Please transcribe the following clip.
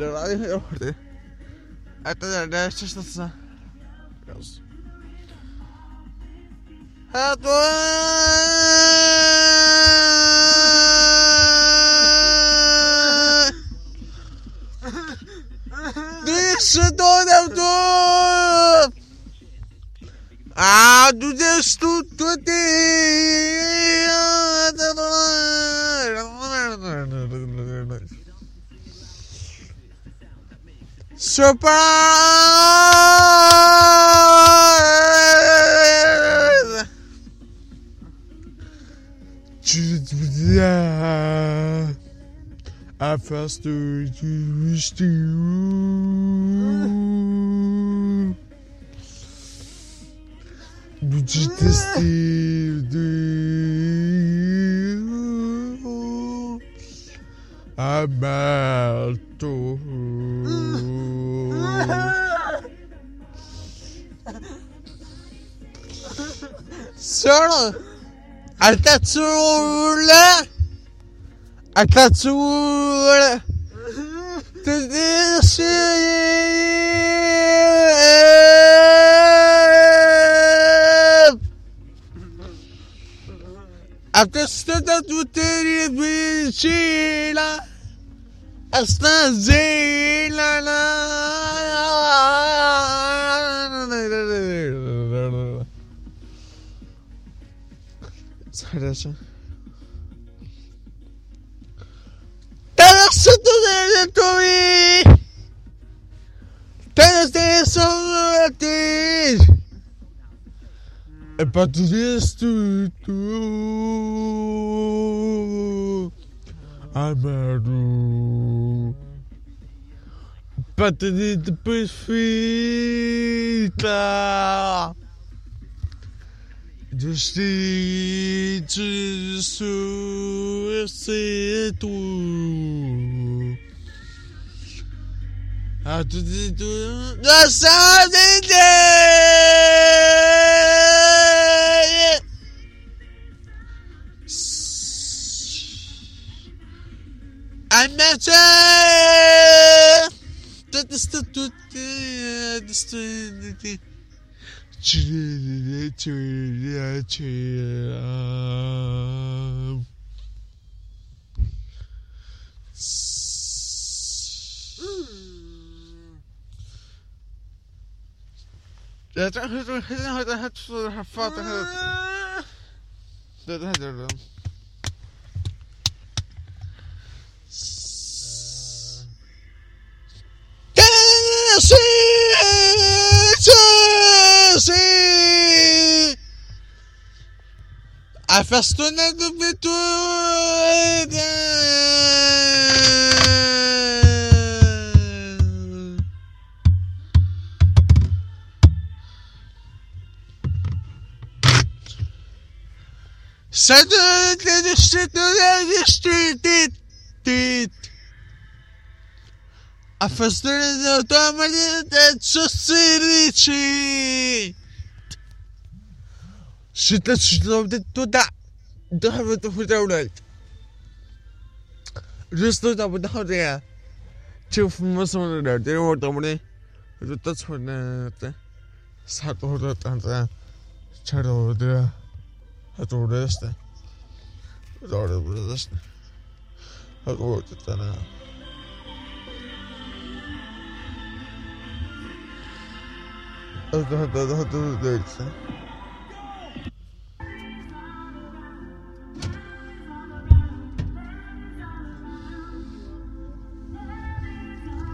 Radyo yapırdı. Hatta da şaşırsa. Biraz. Hatta Deixa dona do Ah, do tudo de Surprise! Tu viens à face de Budget testé de Amalto. Sir, altatula, altatula, te desce. Attestata tutte le vicine, astanzela la. Stasera Adesso Adesso tu devi tu Te stesso te E poi tu tu tu Amaru Patadita perfeita Justiça tu A tudo tu Nossa I'm not لا تهدر لا تهدر لا تهدر Festouna do Betuda. Saindo do distrito, do distrito. A festouna do tamanho da Sossirici. Şiddet şiddet tuda. تحفظ في جستو تابو تاخد يا تشوف مصر ده تاني مرة تمرين تتصفر ده ساتو ده تانتا شارو ده هتو ده ده دور ده ده هتو ده تانا هتو ده هتو ده ده